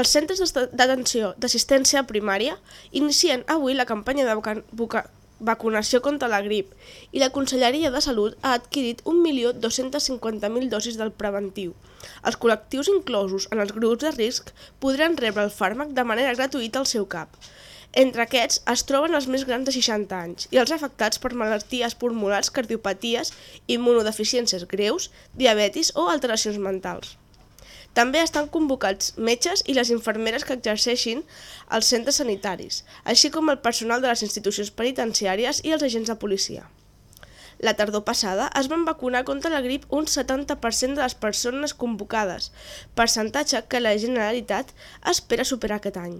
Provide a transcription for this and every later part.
Els centres d'atenció d'assistència primària inicien avui la campanya de vacunació contra la grip i la Conselleria de Salut ha adquirit 1.250.000 dosis del preventiu. Els col·lectius inclosos en els grups de risc podran rebre el fàrmac de manera gratuïta al seu CAP. Entre aquests es troben els més grans de 60 anys i els afectats per malalties pulmonars, cardiopaties, immunodeficiències greus, diabetis o alteracions mentals. També estan convocats metges i les infermeres que exerceixin als centres sanitaris, així com el personal de les institucions penitenciàries i els agents de policia. La tardor passada es van vacunar contra la grip un 70% de les persones convocades, percentatge que la Generalitat espera superar aquest any.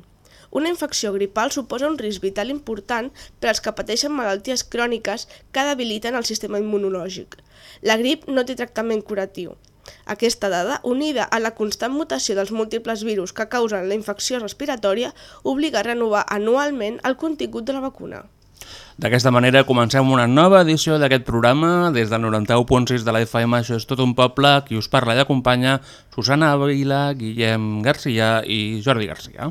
Una infecció gripal suposa un risc vital important per als que pateixen malalties cròniques que debiliten el sistema immunològic. La grip no té tractament curatiu, aquesta dada, unida a la constant mutació dels múltiples virus que causen la infecció respiratòria, obliga a renovar anualment el contingut de la vacuna. D'aquesta manera comencem una nova edició d'aquest programa des del 91.6 de la FM, això és tot un poble, qui us parla i acompanya Susana Vila, Guillem Garcia i Jordi Garcia.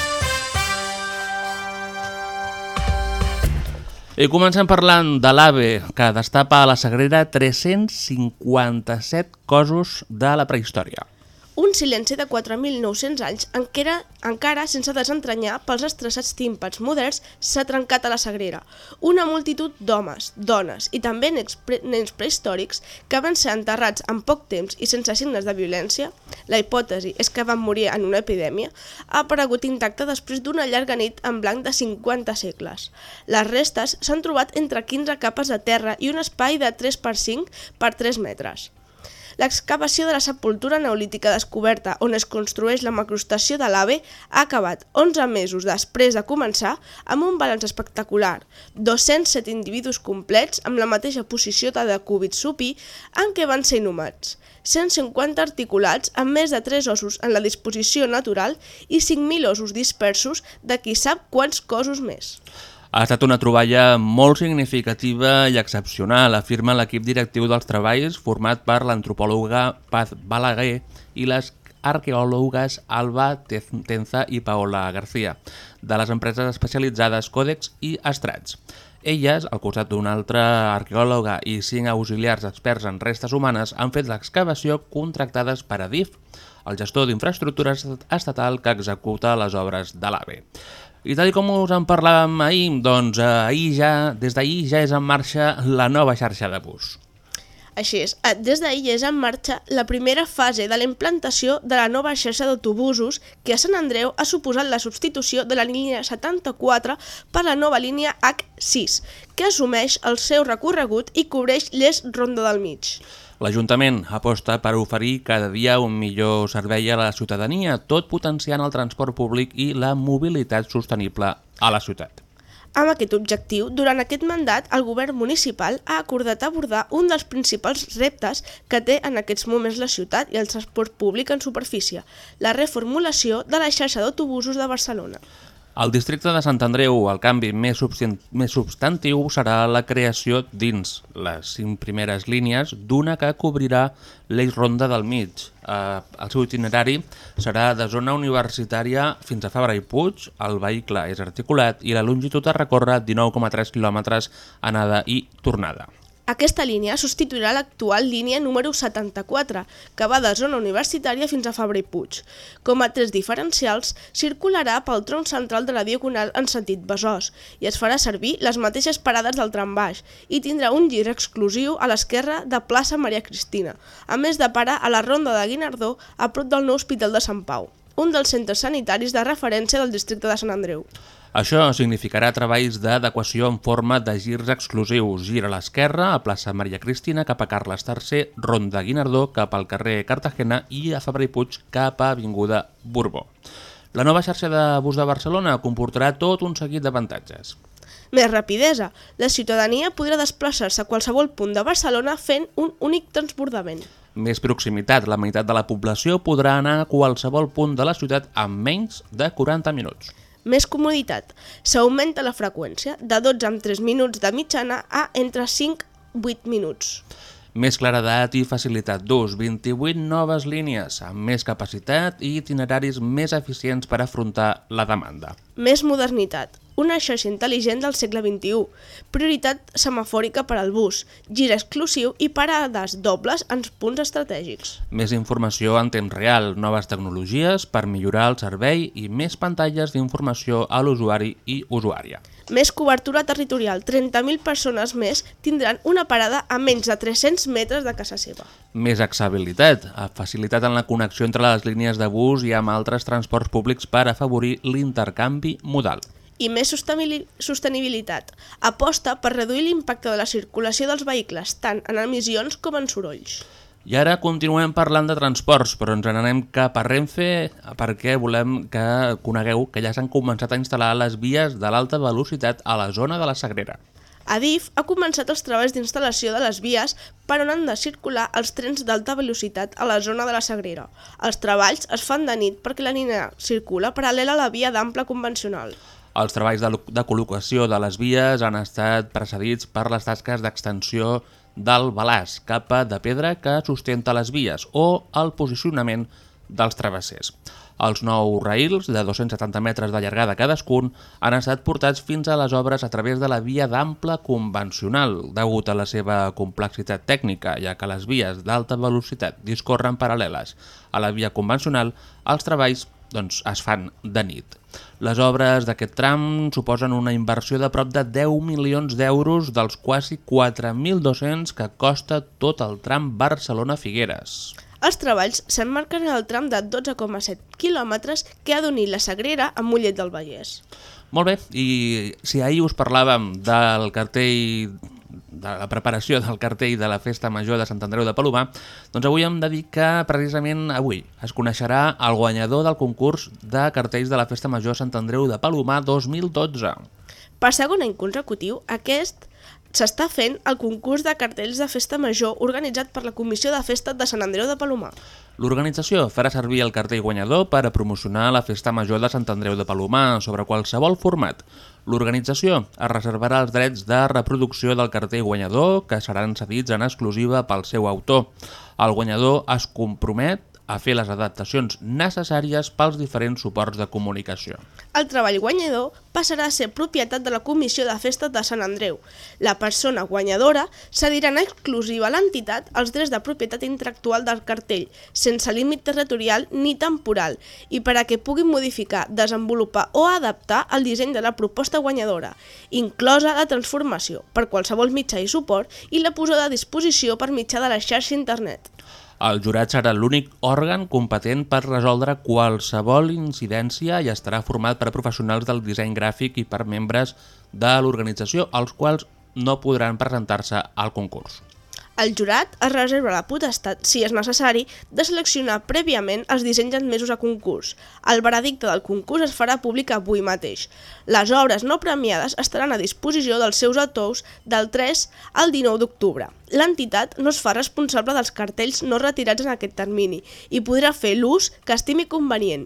I comencem parlant de l'AVE, que destapa a la Sagrera 357 cossos de la prehistòria un silenci de 4.900 anys encara, encara sense desentranyar pels estressats tímpans moderns s'ha trencat a la Sagrera. Una multitud d'homes, dones i també nens, pre nens prehistòrics que van ser enterrats en poc temps i sense signes de violència, la hipòtesi és que van morir en una epidèmia, ha aparegut intacta després d'una llarga nit en blanc de 50 segles. Les restes s'han trobat entre 15 capes de terra i un espai de 3 per 5 per 3 metres. L'excavació de la sepultura neolítica descoberta on es construeix la macrostació de l'AVE ha acabat 11 mesos després de començar amb un balanç espectacular, 207 individus complets amb la mateixa posició de decúbit supí en què van ser inhumats, 150 articulats amb més de 3 ossos en la disposició natural i 5.000 ossos dispersos de qui sap quants cossos més. Ha estat una troballa molt significativa i excepcional, afirma l'equip directiu dels treballs format per l'antropòloga Paz Balaguer i les arqueòlogues Alba Tenza i Paola García, de les empreses especialitzades Còdex i Estrats. Elles, al costat d'una altra arqueòloga i cinc auxiliars experts en restes humanes, han fet l'excavació contractades per Adif, el gestor d'infraestructures estatal que executa les obres de l'AVE. I tal com us en parlàvem ahir, doncs eh, ahir ja, des d'ahir ja és en marxa la nova xarxa de bus. Així és, eh, des d'ahir és en marxa la primera fase de la implantació de la nova xarxa d'autobusos que a Sant Andreu ha suposat la substitució de la línia 74 per la nova línia H6, que assumeix el seu recorregut i cobreix l'est Ronda del Mig. L'Ajuntament aposta per oferir cada dia un millor servei a la ciutadania, tot potenciant el transport públic i la mobilitat sostenible a la ciutat. Amb aquest objectiu, durant aquest mandat, el govern municipal ha acordat abordar un dels principals reptes que té en aquests moments la ciutat i el transport públic en superfície, la reformulació de la xarxa d'autobusos de Barcelona. Al districte de Sant Andreu, el canvi més, més substantiu serà la creació dins les cinc primeres línies d'una que cobrirà l'eix ronda del mig. Eh, el seu itinerari serà de zona universitària fins a Fabra i Puig, el vehicle és articulat i la longitud a recórrer 19,3 km anada i tornada. Aquesta línia substituirà l'actual línia número 74, que va de zona universitària fins a Fabra i Puig. Com a tres diferencials, circularà pel tronc central de la Diagonal en sentit Besòs i es farà servir les mateixes parades del tram baix i tindrà un gir exclusiu a l'esquerra de plaça Maria Cristina, a més de parar a la Ronda de Guinardó a prop del nou Hospital de Sant Pau, un dels centres sanitaris de referència del districte de Sant Andreu. Això significarà treballs d'adequació en forma de girs exclusius, gir a l'esquerra, a plaça Maria Cristina, cap a Carles III, Ronda Guinardó, cap al carrer Cartagena i a Fabra i Puig, cap a Avinguda Borbó. La nova xarxa de bus de Barcelona comportarà tot un seguit d'avantatges. Més rapidesa. La ciutadania podrà desplaçar-se a qualsevol punt de Barcelona fent un únic transbordament. Més proximitat, la meitat de la població podrà anar a qualsevol punt de la ciutat en menys de 40 minuts. Més comoditat. S'augmenta la freqüència de 12 amb 3 minuts de mitjana a entre 5 i 8 minuts. Més claredat i facilitat d'ús, 28 noves línies amb més capacitat i itineraris més eficients per afrontar la demanda. Més modernitat. Una xarxa intel·ligent del segle XXI. Prioritat semafòrica per al bus. Gir exclusiu i parades dobles en punts estratègics. Més informació en temps real, noves tecnologies per millorar el servei i més pantalles d'informació a l'usuari i usuària. Més cobertura territorial. 30.000 persones més tindran una parada a menys de 300 metres de casa seva. Més accessibilitat, facilitat en la connexió entre les línies de bus i amb altres transports públics per afavorir l'intercanvi modal i més sostenibilitat. Aposta per reduir l'impacte de la circulació dels vehicles, tant en emissions com en sorolls. I ara continuem parlant de transports, però ens n'anem cap a Renfe perquè volem que conegueu que ja s'han començat a instal·lar les vies de l'alta velocitat a la zona de la Sagrera. Adif ha començat els treballs d'instal·lació de les vies per on han de circular els trens d'alta velocitat a la zona de la Sagrera. Els treballs es fan de nit perquè la nina circula paral·lela a la via d'ample convencional. Els treballs de, de col·locació de les vies han estat precedits per les tasques d'extensió del balàs, capa de pedra que sustenta les vies, o el posicionament dels travessers. Els nou raïls, de 270 metres de llargada cadascun, han estat portats fins a les obres a través de la via d'ample convencional, degut a la seva complexitat tècnica, ja que les vies d'alta velocitat discorren paral·leles a la via convencional, els treballs doncs, es fan de nit. Les obres d'aquest tram suposen una inversió de prop de 10 milions d'euros dels quasi 4.200 que costa tot el tram Barcelona-Figueres. Els treballs s'emmarquen en el tram de 12,7 quilòmetres que ha d'unir la Sagrera amb Mollet del Vallès. Molt bé, i si ahir us parlàvem del cartell de la preparació del cartell de la Festa Major de Sant Andreu de Palomar, doncs avui hem de dir que precisament avui es coneixerà el guanyador del concurs de cartells de la Festa Major Sant Andreu de Palomar 2012. Per segon any consecutiu, aquest s'està fent el concurs de cartells de festa major organitzat per la Comissió de Festa de Sant Andreu de Palomar. L'organització farà servir el cartell guanyador per a promocionar la Festa Major de Sant Andreu de Palomar sobre qualsevol format. L'organització es reservarà els drets de reproducció del cartell guanyador que seran cedits en exclusiva pel seu autor. El guanyador es compromet a fer les adaptacions necessàries pels diferents suports de comunicació. El treball guanyador passarà a ser propietat de la Comissió de Festa de Sant Andreu. La persona guanyadora cedirà en exclusiva a l'entitat els drets de propietat intel·lectual del cartell, sense límit territorial ni temporal, i per a que pugui modificar, desenvolupar o adaptar el disseny de la proposta guanyadora, inclosa la transformació per qualsevol mitjà i suport i la posada a disposició per mitjà de la xarxa internet. El jurat serà l'únic òrgan competent per resoldre qualsevol incidència i estarà format per professionals del disseny gràfic i per membres de l'organització, els quals no podran presentar-se al concurs. El jurat es reserva la potestat, si és necessari, de seleccionar prèviament els dissenys admesos a concurs. El veredicte del concurs es farà públic avui mateix. Les obres no premiades estaran a disposició dels seus autors del 3 al 19 d'octubre. L'entitat no es fa responsable dels cartells no retirats en aquest termini i podrà fer l'ús que estimi convenient.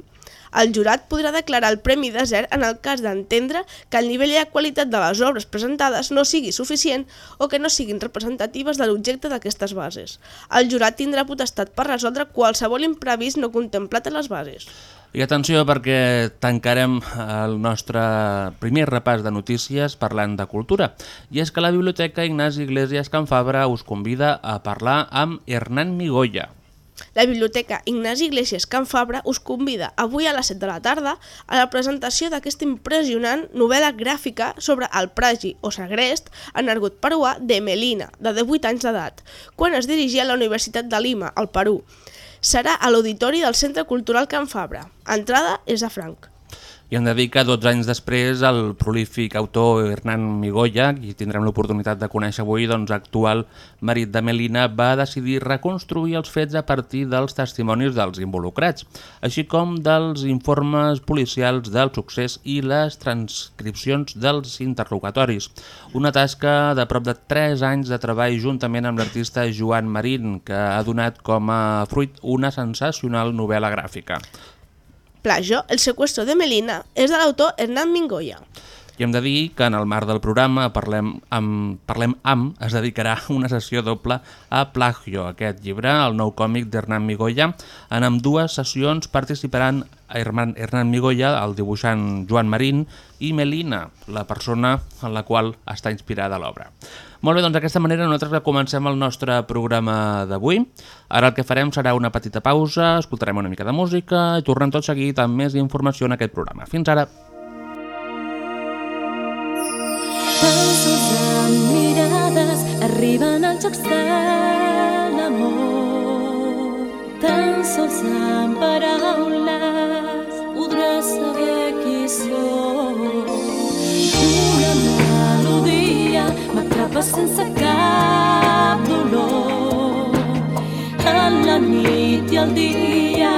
El jurat podrà declarar el Premi Desert en el cas d'entendre que el nivell i la qualitat de les obres presentades no sigui suficient o que no siguin representatives de l'objecte d'aquestes bases. El jurat tindrà potestat per resoldre qualsevol imprevist no contemplat a les bases. I atenció perquè tancarem el nostre primer repàs de notícies parlant de cultura. I és que la Biblioteca Ignasi Iglesias Can Fabra us convida a parlar amb Hernán Migoya, la Biblioteca Ignasi Iglesias Can Fabra us convida avui a les 7 de la tarda a la presentació d'aquesta impressionant novel·la gràfica sobre el pragi o segrest en argot peruà de Melina, de 18 anys d'edat, quan es dirigia a la Universitat de Lima, al Perú. Serà a l'auditori del Centre Cultural Can Fabra. Entrada és a franc. I hem de dir que 12 anys després el prolífic autor Hernán Migoya, qui tindrem l'oportunitat de conèixer avui, doncs actual marit de Melina, va decidir reconstruir els fets a partir dels testimonis dels involucrats, així com dels informes policials del succés i les transcripcions dels interrogatoris. Una tasca de prop de 3 anys de treball juntament amb l'artista Joan Marín, que ha donat com a fruit una sensacional novel·la gràfica. Plagio, el secuestro de Melina, és de l'autor Hernán Mingoya. I hem de dir que en el marc del programa Parlem amb, Parlem amb es dedicarà una sessió doble a Plagio, aquest llibre, el nou còmic d'Hernán Migoya. En amb dues sessions participaran Hernán, Hernán Migoya, el dibuixant Joan Marín, i Melina, la persona en la qual està inspirada l'obra. Molt bé, doncs d'aquesta manera nosaltres comencem el nostre programa d'avui. Ara el que farem serà una petita pausa, escoltarem una mica de música i tornem tot seguit amb més informació en aquest programa. Fins ara! Sols amb mirades arriben als jocs de l'amor. Tan sols amb paraules podràs saber qui sóc. Una melodia m'atrapa sense cap dolor. En la nit i el dia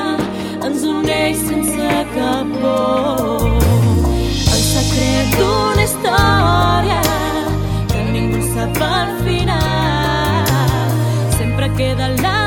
ens uneix sense cap por. El secret d'una història que ningú sap al final. Sempre queda la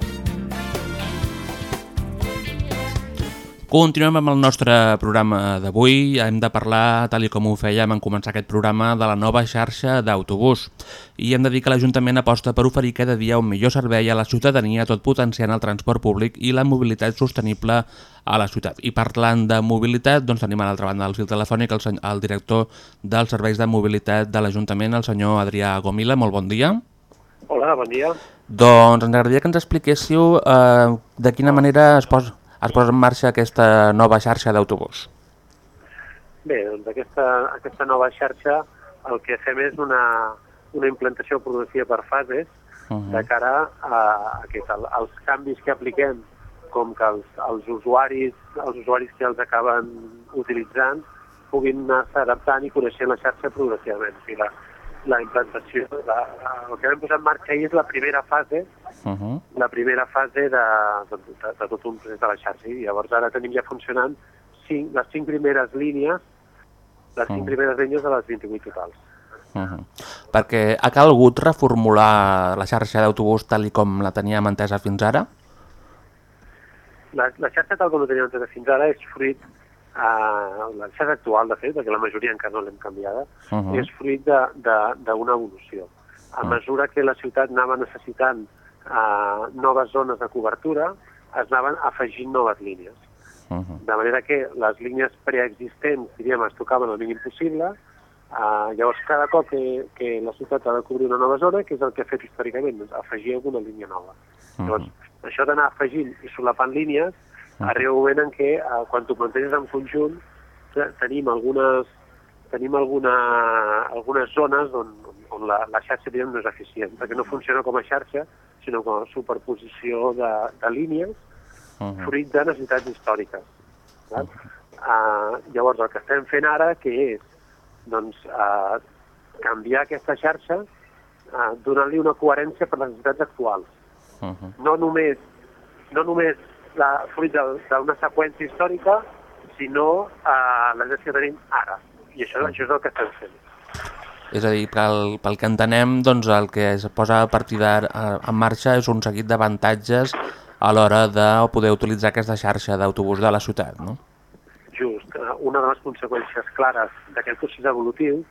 Continuem amb el nostre programa d'avui. Hem de parlar, tal i com ho fèiem en començar aquest programa, de la nova xarxa d'autobús. I hem de dir que l'Ajuntament aposta per oferir cada dia un millor servei a la ciutadania, tot potenciant el transport públic i la mobilitat sostenible a la ciutat. I parlant de mobilitat, doncs tenim a l'altra banda del fil telefònic el, el director dels serveis de mobilitat de l'Ajuntament, el senyor Adrià Gomila. Molt bon dia. Hola, bon dia. Doncs ens agradaria que ens expliquéssiu eh, de quina manera es posa, es posa en marxa aquesta nova xarxa d'autobús. Bé, doncs aquesta, aquesta nova xarxa el que fem és una, una implantació progressiva per fases Uh -huh. de cara a, a que el, els canvis que apliquem, com que els, els usuaris els usuaris que els acaben utilitzant puguin anar-se adaptant i coneixent la xarxa progressivament. O sigui, la, la implantació, la, el que vam posar en marxa ahir és la primera fase Uh -huh. la primera fase de, de, de, de tot un procés de la xarxa. I llavors ara tenim ja funcionant cinc, les cinc primeres línies, les cinc Mm. primeres línies de les 28 totals. Uh -huh. Perquè ha calgut reformular la xarxa d'autobús tal com la teníem entesa fins ara? La, la xarxa tal com ho teníem entesa fins ara és fruit, eh, la xarxa actual, de fet, perquè la majoria encara no l'hem canviada, Uh -huh. és fruit d'una evolució. A Mm. mesura que la ciutat anava necessitant eh, noves zones de cobertura, es anaven afegint noves línies. Uh -huh. de manera que les línies preexistents, diríem, es tocaven el mínim possible, uh, llavors cada cop que, que la ciutat ha de cobrir una nova zona, que és el que ha fet històricament, doncs afegir alguna línia nova. Mhm. Llavors, això d'anar afegint i solapant línies. Arriba un moment en què, uh, quan t'ho planteges en conjunt, te- tenim algunes tenim alguna, algunes zones on, on la, la xarxa diguem, no és eficient, perquè no funciona com a xarxa, sinó com a superposició de, de línies Mhm. fruit de necessitats històriques. Val? Uh, llavors, el que estem fent ara, que és doncs, uh, canviar aquesta xarxa uh, donant-li una coherència per les necessitats actuals. Uh -huh. No només, no només la, fruit d'una seqüència històrica, sinó uh, les necessitats que tenim ara. I això, això és el que estem fent. És a dir, pel, pel que entenem, doncs, el que es posa a partir d'ara eh, en marxa és un seguit d'avantatges a l'hora de poder utilitzar aquesta xarxa d'autobús de la ciutat, no? Just. Eh, Una de les conseqüències clares d'aquest procés evolutiu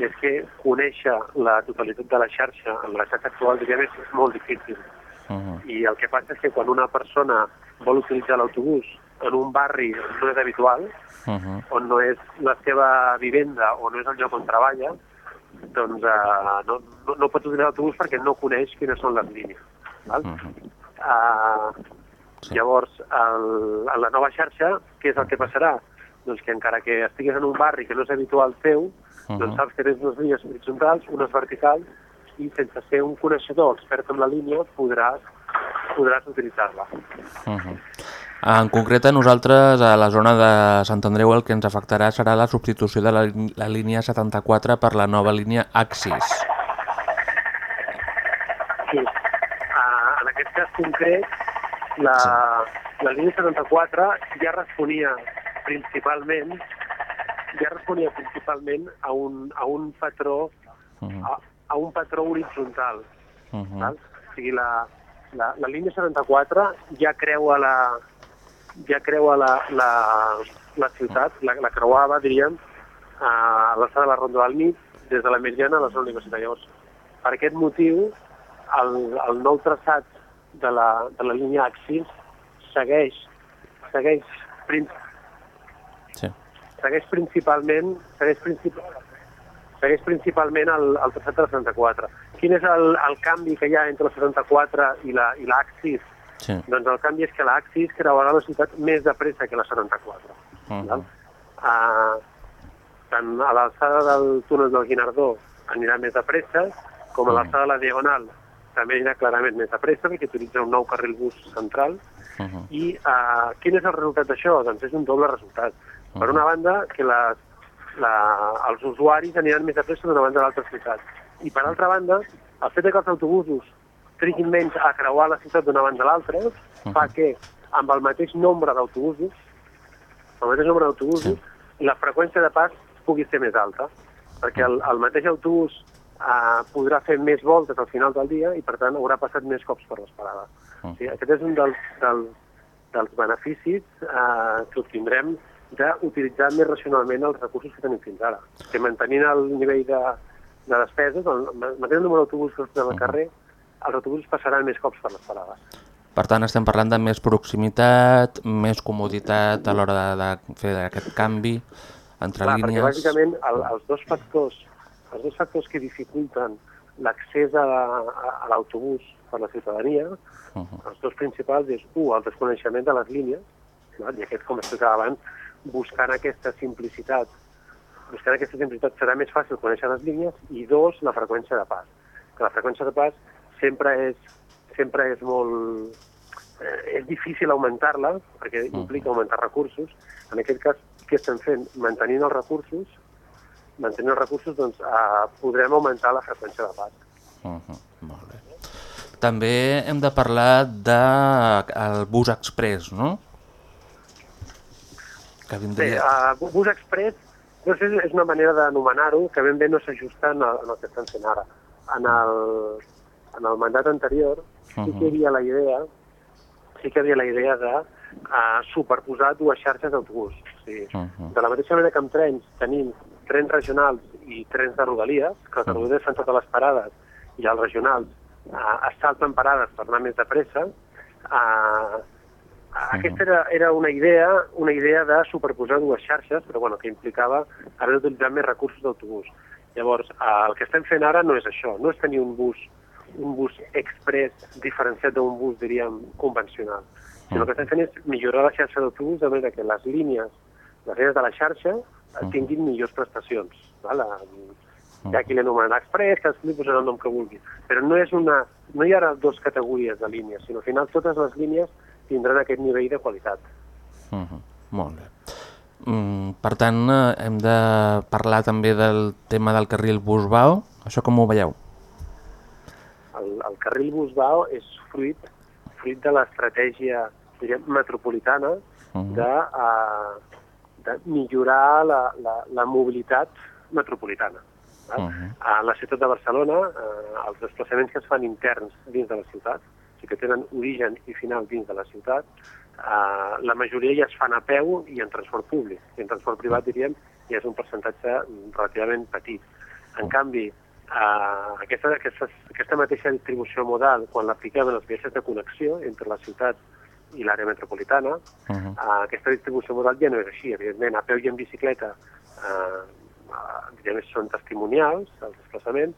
és que conèixer la totalitat de la xarxa en la xarxa actual diríem, és molt difícil. Uh -huh. I el que passa és que quan una persona vol utilitzar l'autobús en un barri on no és habitual, Uh -huh. on no és la seva vivenda o no és el lloc on treballa, doncs uh, no, no, no pot utilitzar l'autobús perquè no coneix quines són les línies. Val? Uh -huh. Uh, Sí. Llavors, el, en la nova xarxa, què és el que passarà? Doncs que encara que estiguis en un barri que no és habitual teu, uh. -huh. doncs saps que tens unes línies horitzontals, unes verticals, i sense ser un coneixedor expert en la línia podràs, podràs utilitzar-la. Uh -huh. En concret, a nosaltres, a la zona de Sant Andreu, el que ens afectarà serà la substitució de la, la línia 74 per la nova línia Axis. Sí. Uh, en aquest cas concret, la, la línia 74 ja responia principalment ja responia principalment a un, a un patró Uh -huh. a, a un patró horitzontal. Uh -huh. Val? O sigui, la, la, la línia 74 ja creua la, ja creua la, la, la ciutat, la, la creuava, diríem, a l'alçada de la Ronda del Nit, des de la Meridiana a la zona universitària. Llavors, per aquest motiu, el, el nou traçat de la, de la línia Axis segueix, segueix, prin, Sí. segueix principalment, segueix princip segueix principalment el, el traçat de la 74. Quin és el, el canvi que hi ha entre la 74 i la i l'Axis? Sí. Doncs el canvi és que l'Axis creuarà la ciutat més de pressa que la 74. Uh val? -huh. Uh, tant a l'alçada del túnel del Guinardó anirà més de pressa, com a l'alçada de la Diagonal també anirà clarament més de pressa, perquè utilitza un nou carril bus central, Uh -huh. i uh, quin és el resultat d'això? Doncs és un doble resultat. Per Mhm. una banda, que les, la, els usuaris aniran més de pressa d'una banda a l'altra ciutat. I per altra banda, el fet que els autobusos triguin menys a creuar la ciutat d'una banda a l'altra fa que amb el mateix nombre d'autobusos, el mateix nombre d'autobusos, la freqüència de pas pugui ser més alta, perquè el, el mateix autobús eh, podrà fer més voltes al final del dia i, per tant, haurà passat més cops per les parades. O sigui, aquest és un dels, dels, dels beneficis eh, que obtindrem d'utilitzar més racionalment els recursos que tenim fins ara. Que mantenint el nivell de, de despeses, el, mantenint el número d'autobusos del carrer, els autobusos passaran més cops per les parades. Per tant, estem parlant de més proximitat, més comoditat a l'hora de, de fer aquest canvi entre Clar, perquè línies... bàsicament el, els dos factors els dos factors que dificulten l'accés a, a, a l'autobús per la ciutadania, Uh -huh. els dos principals és, un, el desconeixement de les línies, val? i aquest, com explicava abans, buscant aquesta simplicitat, buscant aquesta simplicitat serà més fàcil conèixer les línies, i dos, la freqüència de pas. Que la freqüència de pas sempre és, sempre és molt... Eh, és difícil augmentar-la, perquè implica augmentar recursos. En aquest cas, què estem fent? Mantenint els recursos, mantenint els recursos, doncs eh, podrem augmentar la freqüència de pas. Uh -huh. Molt bé. També hem de parlar del bus express, no? Que Bé, vindria... uh, bus express no sé, és una manera d'anomenar-ho que ben bé no s'ajusta en, el- en el que estan fent ara. En el, en el mandat anterior sí que hi havia la idea sí que hi havia la idea de uh, superposar dues xarxes d'autobús. O sigui, Mhm. De la mateixa manera que amb trens tenim trens regionals i trens de rodalies, que els de rodalies fan totes les parades i els regionals uh, es salten parades per anar més de pressa, uh, aquesta era, era una idea una idea de superposar dues xarxes, però bueno, que implicava haver d'utilitzar més recursos d'autobús. Llavors, eh, el que estem fent ara no és això, no és tenir un bus un bus express diferenciat d'un bus, diríem, convencional. Sinó que estem fent és millorar la xarxa d'autobús de manera que les línies, les línies de la xarxa eh, tinguin millors prestacions. Val? Hi ha qui l'anomenarà express, cadascú li posarà el nom que vulgui. Però no, és una, no hi ha dues categories de línies, sinó al final totes les línies tindran aquest nivell de qualitat. Uh -huh. Molt bé. Mm, per tant, eh, hem de parlar també del tema del carril Busbao. Això com ho veieu? El, el carril Busbao és fruit, fruit de l'estratègia metropolitana Mhm. de, uh, de millorar la, la, la mobilitat metropolitana. val? Mhm. A la ciutat de Barcelona, eh, els desplaçaments que es fan interns dins de la ciutat, o sigui que tenen origen i final dins de la ciutat, eh, la majoria ja es fan a peu i en transport públic. I en transport privat, diríem, ja és un percentatge relativament petit. En canvi, eh, aquesta, aquesta, aquesta mateixa distribució modal, quan l'apliquem en els viatges de connexió entre la ciutat i l'àrea metropolitana, Uh -huh. Uh, aquesta distribució modal ja no és així. Evidentment, a peu i en bicicleta uh, uh, diguem, són testimonials, els desplaçaments,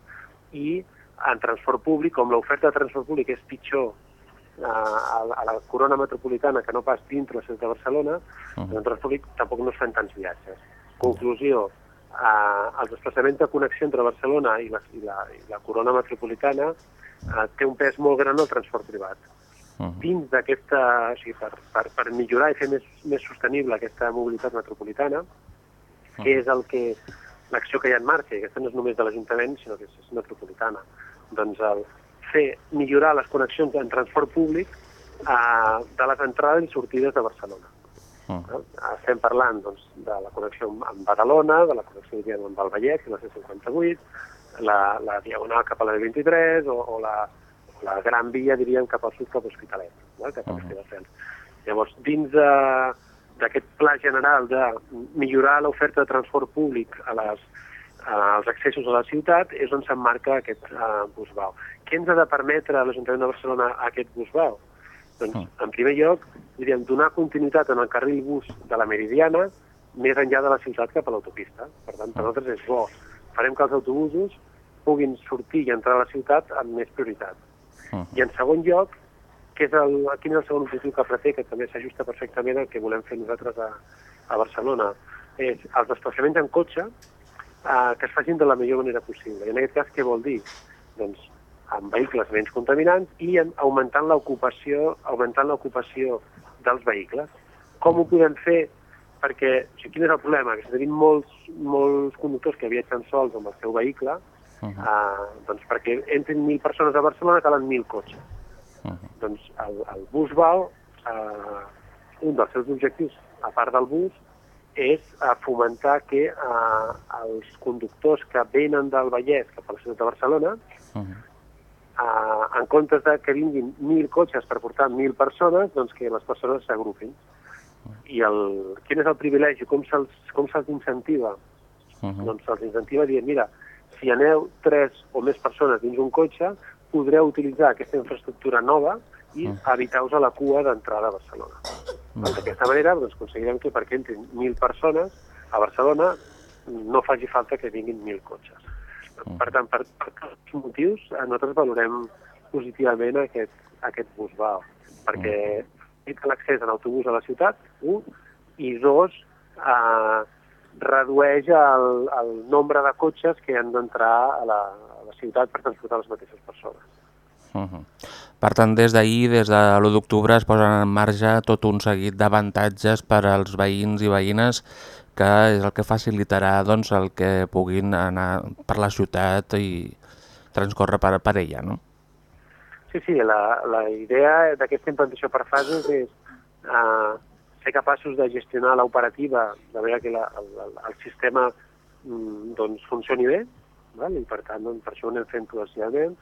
i en transport públic, com l'oferta de transport públic és pitjor uh, a, a la corona metropolitana que no pas dintre la ciutat de Barcelona, Mhm. en transport públic tampoc no es fan tants viatges. Conclusió, uh, el desplaçament de connexió entre Barcelona i la, i la, i la corona metropolitana uh, té un pes molt gran al transport privat Uh -huh. dins d'aquesta, o sigui, per, per, per millorar i fer més, més sostenible aquesta mobilitat metropolitana, que és el que l'acció que hi ha en marxa, i aquesta no és només de l'Ajuntament, sinó que és, és metropolitana. Doncs el fer millorar les connexions en transport públic eh, de les entrades i sortides de Barcelona. Uh -huh. No? Estem parlant doncs, de la connexió amb- Badalona, de la connexió diríem, amb el Vallès, la C58, la, la diagonal cap a la B23 o, o la, la gran via, diríem, cap al sud, cap a Hospitalet, no? cap a. Castelldefels. Llavors, dins de- d'aquest pla general de millorar l'oferta de transport públic a les, als accessos a la ciutat és on s'emmarca aquest uh, busbau. Què ens ha de permetre a l'Ajuntament de Barcelona aquest busbau? Doncs, Mm. en primer lloc, diríem, donar continuïtat en el carril bus de la Meridiana més enllà de la ciutat cap a l'autopista. Per tant, per nosaltres és bo. Farem que els autobusos puguin sortir i entrar a la ciutat amb més prioritat. Uh -huh. I en segon lloc, que és el, quin és el segon objectiu que pretén, que també s'ajusta perfectament al que volem fer nosaltres a, a Barcelona, és els desplaçaments en cotxe eh, que es facin de la millor manera possible. I en aquest cas, què vol dir? Doncs amb vehicles menys contaminants i en, augmentant l'ocupació augmentant l'ocupació dels vehicles. Com ho podem fer? Perquè, o sigui, quin és el problema? Que si tenim molts, molts conductors que viatgen sols amb el seu vehicle, Uh -huh. uh, doncs perquè entrin 1.000 persones a Barcelona calen 1.000 cotxes. Uh -huh. Doncs el, el Busbal, eh, un dels seus objectius, a part del bus, és eh, fomentar que eh, els conductors que venen del Vallès cap a la ciutat de Barcelona, Uh -huh. eh, en comptes de que vinguin 1.000 cotxes per portar 1.000 persones, doncs que les persones s'agrupin. I el, quin és el privilegi? Com se'ls com se incentiva? Uh -huh. doncs se'ls incentiva dient, mira, si aneu tres o més persones dins un cotxe, podreu utilitzar aquesta infraestructura nova i Mm. evitar-vos a la cua d'entrada a Barcelona. Doncs D'aquesta manera doncs, aconseguirem que perquè entrin 1.000 persones a Barcelona no faci falta que vinguin 1.000 cotxes. Mm. Per tant, per, per aquests motius, eh, nosaltres valorem positivament aquest, aquest busbao, perquè mm. l'accés en autobús a la ciutat, un, i dos, eh, redueix el, el nombre de cotxes que han d'entrar a, la, a la ciutat per transportar les mateixes persones. Uh -huh. Per tant, des d'ahir, des de l'1 d'octubre, es posen en marxa tot un seguit d'avantatges per als veïns i veïnes que és el que facilitarà doncs, el que puguin anar per la ciutat i transcorre per, per ella, no? Sí, sí, la, la idea d'aquesta implantació per fases és eh, ser capaços de gestionar l'operativa de manera que la, el, el, el sistema mm, doncs, funcioni bé, val? i per tant doncs, per això ho anem fent progressivament,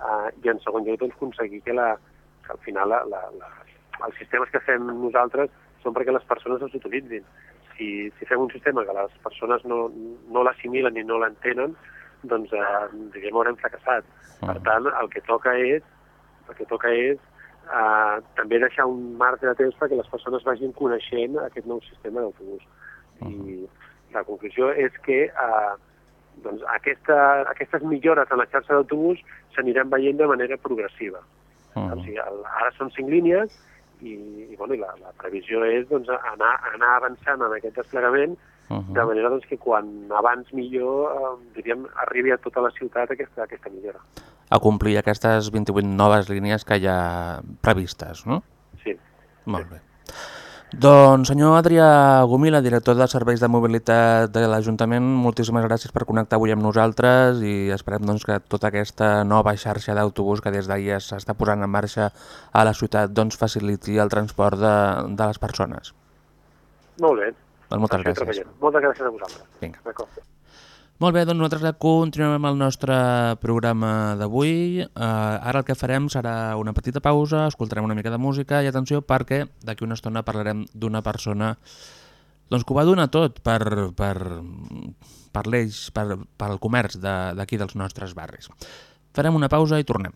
eh, i en segon lloc doncs, aconseguir que, la, que al final la, la, la, els sistemes que fem nosaltres són perquè les persones els utilitzin. Si, si fem un sistema que les persones no, no l'assimilen i no l'entenen, doncs eh, diguem, haurem fracassat. Per tant, el que toca és, el que toca és eh, també deixar un marge de temps perquè les persones vagin coneixent aquest nou sistema d'autobús. I la conclusió és que eh, doncs aquesta, aquestes millores en la xarxa d'autobús s'aniran veient de manera progressiva. Uh O sigui, el, ara són cinc línies i, i, bueno, i la, la previsió és doncs, anar, anar avançant en aquest desplegament -huh. de manera doncs, que quan abans millor eh, diríem, arribi a tota la ciutat aquesta, aquesta millora. A complir aquestes 28 noves línies que hi ha previstes, no? Sí. Molt bé. Doncs, senyor Adrià Gomila, director de Serveis de Mobilitat de l'Ajuntament, moltíssimes gràcies per connectar avui amb nosaltres i esperem doncs, que tota aquesta nova xarxa d'autobús que des d'ahir s'està posant en marxa a la ciutat doncs, faciliti el transport de, de les persones. Molt bé. Doncs moltes gràcies. Moltes gràcies a vosaltres. Vinga. Molt bé, doncs nosaltres continuem amb el nostre programa d'avui. Uh, ara el que farem serà una petita pausa, escoltarem una mica de música i atenció perquè d'aquí una estona parlarem d'una persona doncs, que ho va donar tot per, per, per l'eix, per, per el comerç de- d'aquí dels nostres barris. Farem una pausa i tornem.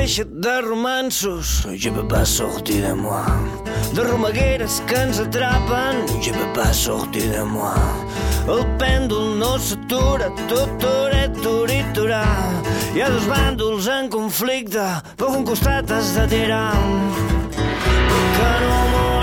Deixa't de romansos, je peux pas sortir de moi. De romagueres que ens atrapen, je peux pas sortir de moi. El pèndol no s'atura, tot toret, turiturà. Hi ha dos bàndols en conflicte, per un costat has de tirar. Que no mori,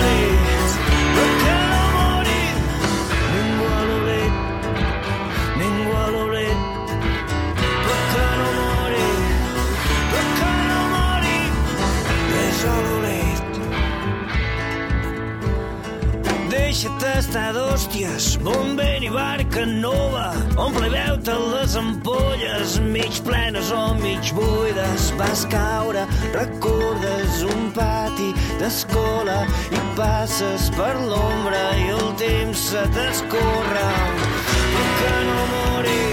mig buides, vas caure, recordes un pati d'escola i passes per l'ombra i el temps se t'escorre. Per què no morir?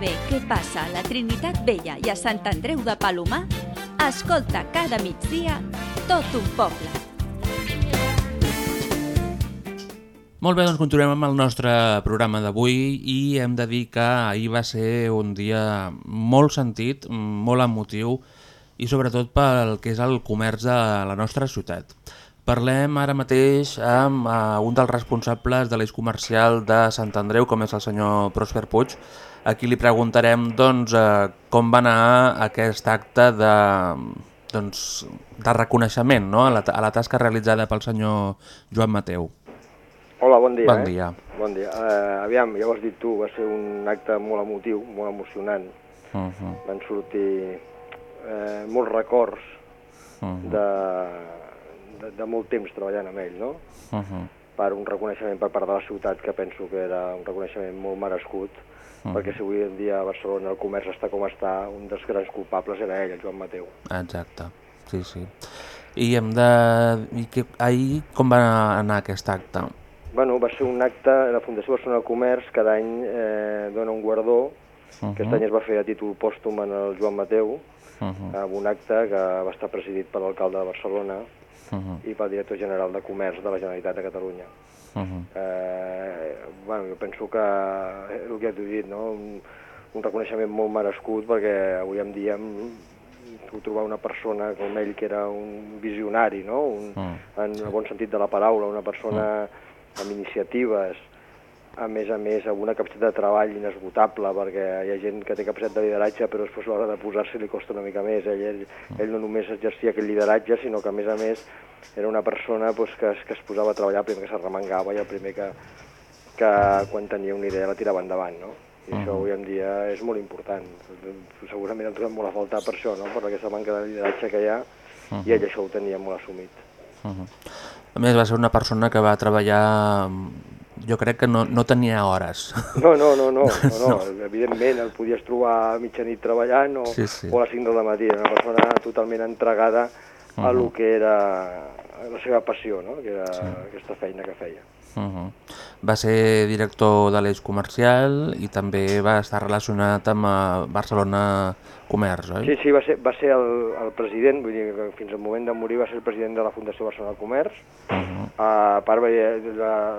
Saber què passa a la Trinitat Vella i a Sant Andreu de Palomar, escolta cada migdia tot un poble. Molt bé, doncs continuem amb el nostre programa d'avui i hem de dir que ahir va ser un dia molt sentit, molt emotiu i sobretot pel que és el comerç de la nostra ciutat. Parlem ara mateix amb uh, un dels responsables de l'eix comercial de Sant Andreu, com és el senyor Prosper Puig. Aquí li preguntarem doncs, uh, com va anar aquest acte de, doncs, de reconeixement no? a, la, a la tasca realitzada pel senyor Joan Mateu. Hola, bon dia. Bon eh? dia. Bon dia. Uh, aviam, ja ho has dit tu, va ser un acte molt emotiu, molt emocionant. Uh -huh. Van sortir eh, molts records Uh -huh. de, de, de molt temps treballant amb ell, no? Uh -huh. Per un reconeixement per part de la ciutat que penso que era un reconeixement molt merescut, Mhm. perquè si avui en dia a Barcelona el comerç està com està, un dels grans culpables era ell, el Joan Mateu. Exacte, sí, sí. I hem de... I que... Ahir com va anar aquest acte? Bueno, va ser un acte, la Fundació Barcelona Comerç cada any eh, dona un guardó, Uh aquest any es va fer a títol pòstum en el Joan Mateu, Uh -huh. amb un acte que va estar presidit per l'alcalde de Barcelona Uh -huh. i pel director general de Comerç de la Generalitat de Catalunya. Uh -huh. Eh, bueno, jo penso que, eh, el que t'he dit, no? un, un reconeixement molt merescut perquè avui en dia mm, trobar una persona com ell que era un visionari, no? un, Mm. en el bon sentit de la paraula, una persona amb iniciatives, a més a més amb una capacitat de treball inesgotable perquè hi ha gent que té capacitat de lideratge però després a l'hora de posar-se li costa una mica més ell, ell, ell no només exercia aquell lideratge sinó que a més a més era una persona doncs, que, es- que es posava a treballar el primer que s'arremangava i el primer que, que quan tenia una idea la tirava endavant no? i això avui en dia és molt important segurament hem trobat molt a faltar per això no? per aquesta manca de lideratge que hi ha i ell això ho tenia molt assumit Uh -huh. A més, va ser una persona que va treballar... Jo crec que no, no tenia hores. No, no, no, no, no, no. evidentment el podies trobar a mitjanit treballant o, Sí, sí. o a les 5 del matí, era una persona totalment entregada a lo que era la seva passió, no? que era aquesta feina que feia. Uh -huh. Va ser director de l'eix comercial i també va estar relacionat amb Barcelona Comerç, oi? Sí, sí, va ser, va ser el, el president, vull dir que fins al moment de morir va ser el president de la Fundació Barcelona Comerç. Uh -huh. A part, la,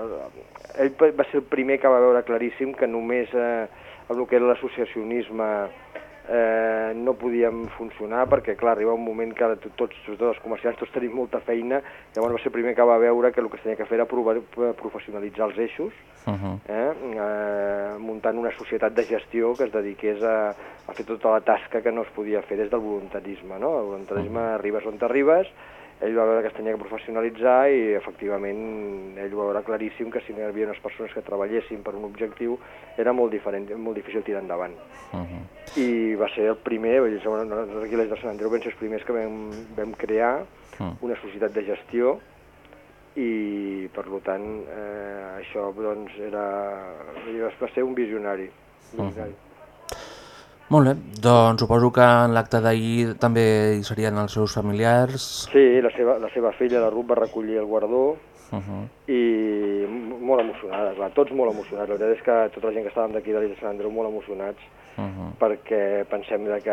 ell va ser el primer que va veure claríssim que només eh, el que era l'associacionisme eh, no podíem funcionar perquè, clar, arriba un moment que to- tots, tots els comerciants, tots tenim molta feina, llavors va ser el primer que va veure que el que tenia que fer era provar, professionalitzar els eixos, Uh -huh. eh, eh, muntant una societat de gestió que es dediqués a, a fer tota la tasca que no es podia fer des del voluntarisme. No? El voluntarisme arribes on t'arribes, ell va veure que es tenia que professionalitzar i efectivament ell va veure claríssim que si no hi havia unes persones que treballessin per un objectiu era molt diferent, molt difícil tirar endavant. Uh -huh. I va ser el primer, nosaltres aquí a l'Eix de Sant Andreu vam ser els primers que vam, vam crear Mm. una societat de gestió i per tant eh, això doncs era va ser un visionari, visionari. Molt bé, doncs suposo que en l'acte d'ahir també hi serien els seus familiars. Sí, la seva, la seva filla, la Ruth, va recollir el guardó Uh -huh. i molt emocionada, clar, tots molt emocionats. La veritat és que tota la gent que estàvem d'aquí de de Sant Andreu molt emocionats Uh -huh. perquè pensem que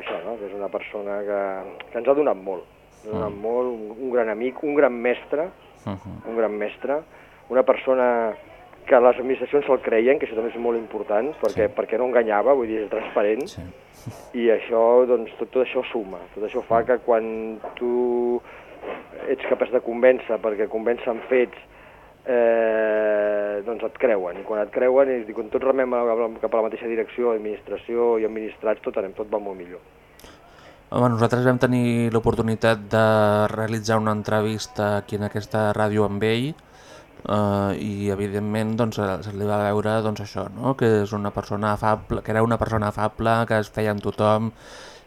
això, no? que és una persona que, que ens ha donat molt, ens ha donat molt, un, un gran amic, un gran mestre, Uh -huh. un gran mestre, una persona que les administracions se'l creien, que això també és molt important, perquè, sí. perquè no enganyava, vull dir, és transparent, Sí. i això, doncs, tot, tot això suma, tot això fa que quan tu ets capaç de convèncer, perquè convèncer amb fets, eh, doncs et creuen, i quan et creuen, i, quan tots remem cap a la mateixa direcció, administració i administrats, tot anem, tot va molt millor. Home, nosaltres vam tenir l'oportunitat de realitzar una entrevista aquí en aquesta ràdio amb ell eh, i evidentment doncs, se se li va veure doncs, això, no? que és una persona afable, que era una persona afable, que es feia amb tothom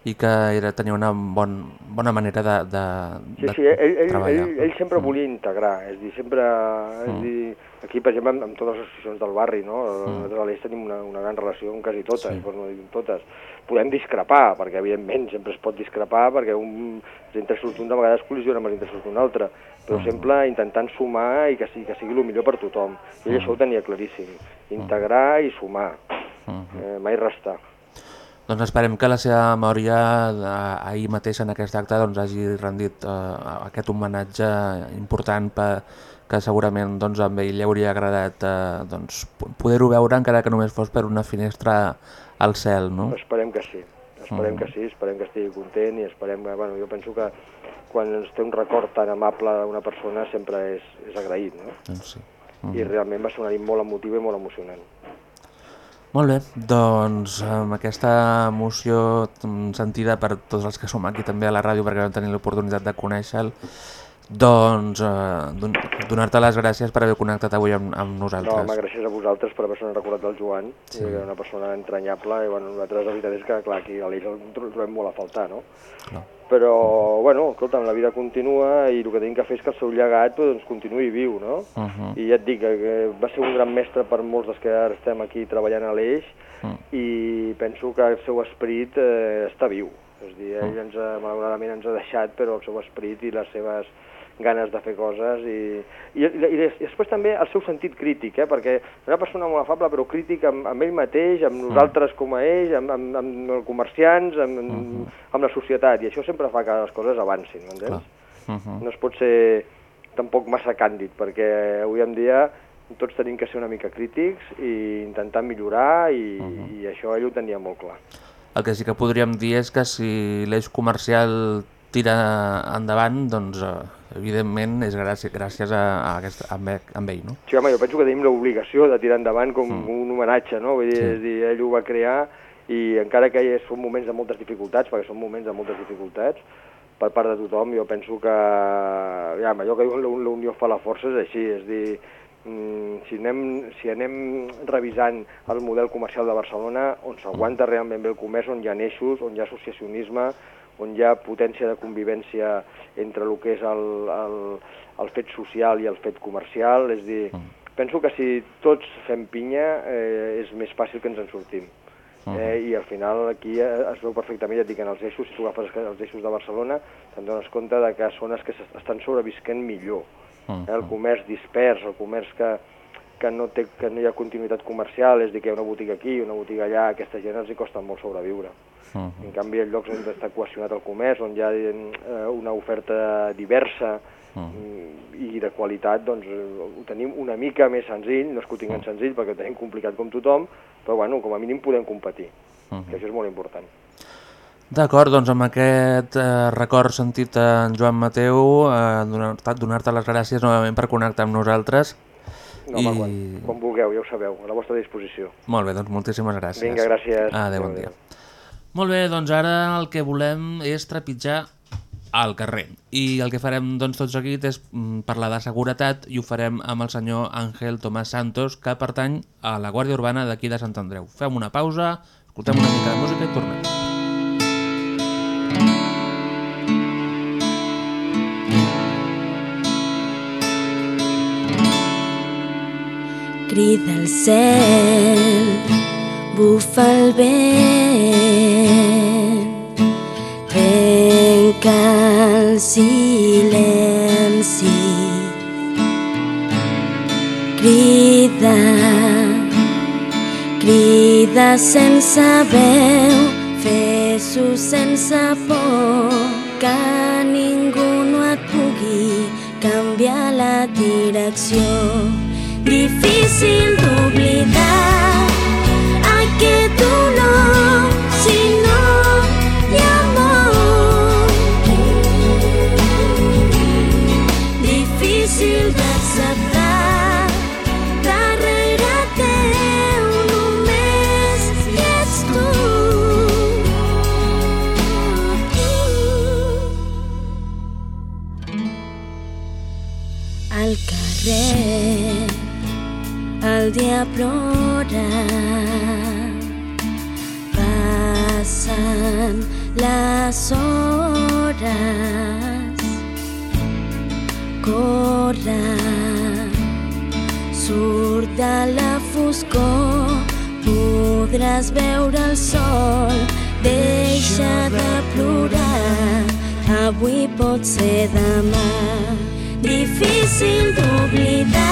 i que era, tenia una bon, bona manera de, de, Sí, sí, ell, ell, treballar. ell, ell sempre volia integrar, és dir, sempre, és a dir, aquí, per exemple, amb, amb totes les associacions del barri, no? Nosaltres a l'Eix tenim una, una gran relació amb quasi totes, Sí. per no dir totes. Podem discrepar, perquè evidentment sempre es pot discrepar, perquè un, els interessos d'un de vegades col·lidionen amb els interessos d'un altre, però sempre intentant sumar i que sigui, que sigui el millor per tothom. I això ho tenia claríssim, integrar i sumar, eh, mai restar. Doncs esperem que la seva memòria ahir mateix en aquest acte doncs, hagi rendit eh, aquest homenatge important per, que segurament doncs, amb ell li hauria agradat eh, doncs, po- poder-ho veure encara que només fos per una finestra al cel. No? Esperem que sí, esperem que sí, esperem que estigui content i esperem que, bueno, jo penso que quan ens té un record tan amable d'una persona sempre és, és agraït, no? Doncs sí. I realment va ser una nit molt emotiva i molt emocionant. Molt bé, doncs amb aquesta emoció mm, sentida per tots els que som aquí també a la ràdio perquè vam tenir l'oportunitat de conèixer-lo, doncs eh, don- donar-te les gràcies per haver connectat avui amb, amb No, nosaltres. home, gràcies a vosaltres per haver-se recordat del Joan, sí. que era una persona entranyable, i bueno, nosaltres la veritat és que, clar, aquí a l'Eix el tro- trobem molt a faltar, no? Clar. Però, bueno, escolta'm, la vida continua i el que tenim que fer és que el seu llegat doncs, continuï viu, no? Uh -huh. I ja et dic que, que va ser un gran mestre per molts dels que ara estem aquí treballant a l'Eix Mm. i penso que el seu esperit eh, està viu. És a dir, ell ens ha, malauradament ens ha deixat, però el seu esperit i les seves ganes de fer coses i, i, i, i després també el seu sentit crític, eh? perquè és una persona molt afable però crític amb, amb ell mateix, amb nosaltres com a ell, amb, amb, amb els comerciants, amb, amb, amb la societat, i això sempre fa que les coses avancin, m'entens? Uh -huh. no es pot ser tampoc massa càndid, perquè avui en dia tots tenim que ser una mica crítics i intentar millorar i, i això ell ho tenia molt clar. El que sí que podríem dir és que si l'eix comercial tira endavant, doncs eh, evidentment és gràcies, gràcies a, a aquest, ell- amb ell, no? Sí, home, jo penso que tenim l'obligació de tirar endavant com un homenatge, no? Vull dir, Sí. és dir, ell ho va crear i encara que són moments de moltes dificultats, perquè són moments de moltes dificultats, per part de tothom, jo penso que ja, allò que diuen la, unió fa la força és així, és dir, mm, si, anem, si anem revisant el model comercial de Barcelona, on s'aguanta realment bé el comerç, on hi ha eixos, on hi ha associacionisme, on hi ha potència de convivència entre el que és el, el, el fet social i el fet comercial, és dir, penso que si tots fem pinya eh, és més fàcil que ens en sortim. Eh, I al final aquí eh, es veu perfectament, ja et dic, en els eixos, si tu agafes els eixos de Barcelona, te'n dones compte de que són els que estan sobrevisquent millor. Eh, el comerç dispers, el comerç que, que, no té, que no hi ha continuïtat comercial, és dir, que hi ha una botiga aquí, una botiga allà, aquesta gent els hi costa molt sobreviure. Uh En canvi, en llocs on està cohesionat el comerç, on hi ha eh, una oferta diversa mm, i de qualitat, doncs ho tenim una mica més senzill, no és que ho tinguem senzill perquè ho tenim complicat com tothom, però bueno, com a mínim podem competir, que això és molt important. D'acord, doncs amb aquest eh, record sentit en Joan Mateu, eh, donar-te donar les gràcies novament per connectar amb nosaltres. No, I- quan, quan vulgueu, ja ho sabeu, a la vostra disposició. Molt bé, doncs moltíssimes gràcies. Vinga, gràcies. Adéu, bon dia. Molt bé, doncs ara el que volem és trepitjar al carrer. I el que farem doncs, tot seguit és mm, parlar de seguretat i ho farem amb el senyor Àngel Tomàs Santos, que pertany a la Guàrdia Urbana d'aquí de Sant Andreu. Fem una pausa, escoltem una mica de música i tornem. Crida el cel, bufa el vent, trenca el silenci. Crida, crida sense veu, fes-ho sense por, que ningú no et pugui canviar la direcció. Difícil podràs veure el sol. Deixa de plorar avui pot ser demà. Difícil d'oblidar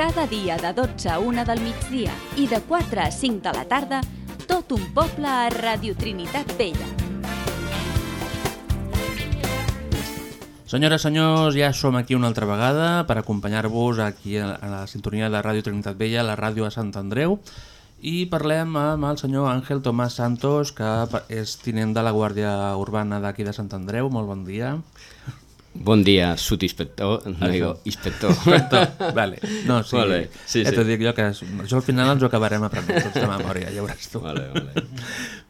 Cada dia de 12 a 1 del migdia i de 4 a 5 de la tarda, tot un poble a Radio Trinitat Vella. Senyores, senyors, ja som aquí una altra vegada per acompanyar-vos aquí a la sintonia de Ràdio Trinitat Vella, la ràdio a Sant Andreu, i parlem amb el senyor Àngel Tomàs Santos, que és tinent de la Guàrdia Urbana d'aquí de Sant Andreu. Molt bon dia. Bon dia, subinspector, no digo, inspector. Perfecte, vale. No, sí, bé, sí, ja sí. t'ho dic jo, que això al final ens ho acabarem aprenent tots de memòria, ja veuràs tu. Vale, vale.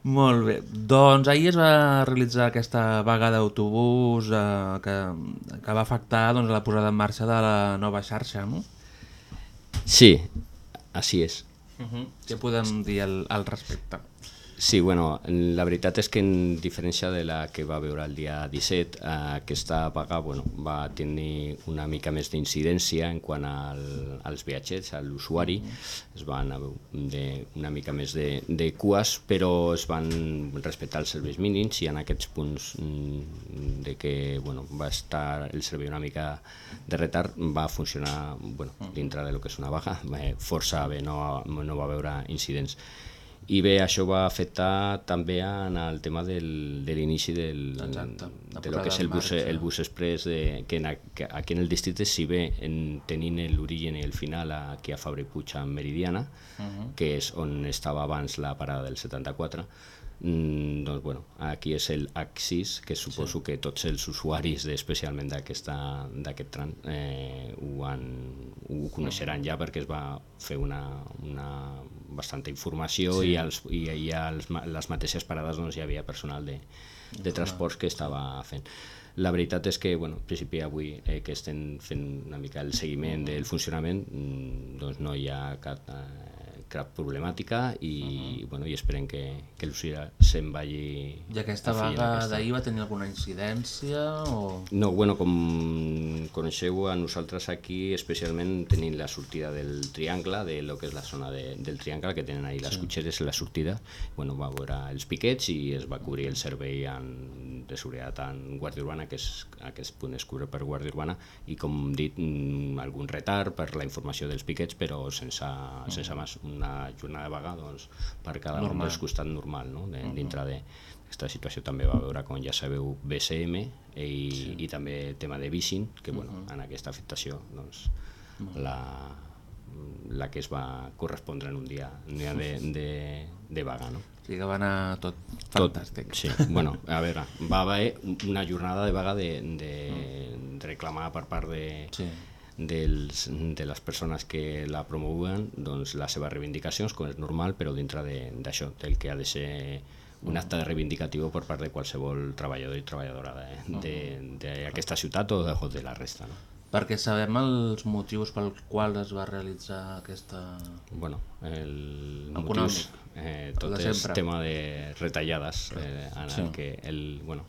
Molt bé. Doncs ahir es va realitzar aquesta vaga d'autobús eh, que, que va afectar doncs, la posada en marxa de la nova xarxa, no? Sí, así es. Uh -huh. Què podem dir al, al respecte? Sí, bueno, la veritat és que en diferència de la que va veure el dia 17, eh, aquesta vaga bueno, va tenir una mica més d'incidència en quant al, als viatgers, a l'usuari, es van de, una mica més de, de cues, però es van respectar els serveis mínims i en aquests punts mm, de que bueno, va estar el servei una mica de retard va funcionar bueno, dintre de lo que és una vaga, eh, força bé, no, no va haver incidents. I bé, això va afectar també en el tema del, de l'inici del, Exacte, de lo que és el en bus, marxa. el bus express, de, que, en, que aquí en el districte, si bé en, tenint l'origen i el final aquí a Fabra i Puig, a Meridiana, que és on estava abans la parada del 74, Mm, doncs, bueno, aquí és el Axis, que suposo sí. que tots els usuaris, de, especialment d'aquest tram, eh, ho, han, ho coneixeran ja perquè es va fer una, una bastanta informació sí. i, els, i, i als, les mateixes parades doncs, hi havia personal de, de transports que estava fent. La veritat és que, bueno, en principi avui eh, que estem fent una mica el seguiment del funcionament, mm, doncs no hi ha cap, eh, cap problemàtica i, bueno, i esperem que, que l'Ucira se'n vagi... I aquesta vaga d'ahir va tenir alguna incidència o... No, bueno, com coneixeu, a nosaltres aquí especialment tenim la sortida del triangle, de lo que és la zona de, del triangle, que tenen ahí les sí. cotxeres, la sortida. Bueno, va veure els piquets i es va cobrir el servei en, de seguretat en Guàrdia Urbana, que és, aquest punt es cobre per Guàrdia Urbana, i com dit, mm, algun retard per la informació dels piquets, però sense, sense més una jornada de vaga doncs, per cada un Normal. dels costats normal, no? de, dintre de, aquesta situació també va veure, com ja sabeu, BCM i, sí. i també tema de Bicin, que bueno, en aquesta afectació doncs, la, la que es va correspondre en un dia, un dia de, de, de vaga. No? O sigui que va anar tot Tot, fantàstic. sí. bueno, a veure, va haver una jornada de vaga de, de, de reclamar per part de, Sí. Dels, de les persones que la promouen doncs, les seves reivindicacions, com és normal, però dintre de- d'això, del que ha de ser un acte de reivindicatiu per part de qualsevol treballador i treballadora d'aquesta ciutat o de, o de la resta. No? Perquè sabem els motius pel quals es va realitzar aquesta... Bueno, el Econòmic. motius, eh, tot de és tema de retallades eh, en Sí. el que el, bueno,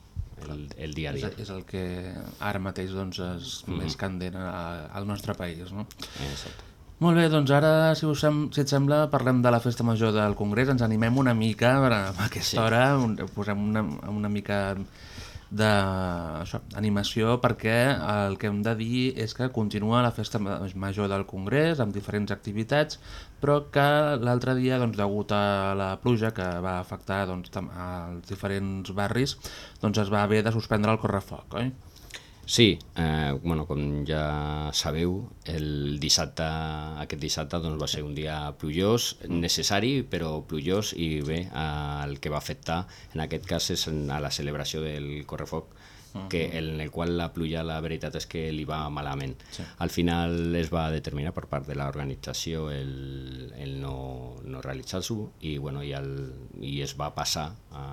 el, el dia a És, dia. és el que ara mateix doncs, és més candent a- al nostre país. No? Exacte. Molt bé, doncs ara, si, us sem si et sembla, parlem de la Festa Major del Congrés, ens animem una mica a aquesta sí. hora, un, posem una, una mica d'animació perquè el que hem de dir és que continua la Festa Ma- Major del Congrés amb diferents activitats, però que l'altre dia, doncs, degut a la pluja que va afectar doncs, als diferents barris, doncs es va haver de suspendre el correfoc, oi? Sí, eh, bueno, com ja sabeu, el dissabte, aquest dissabte doncs, va ser un dia plujós, necessari, però plujós, i bé, eh, el que va afectar en aquest cas és a la celebració del correfoc, que en el qual la pluja la veritat és que li va malament. Sí. Al final es va determinar per part de l'organització el, el no, no realitzar-s'ho i, bueno, i, el, i es va passar a,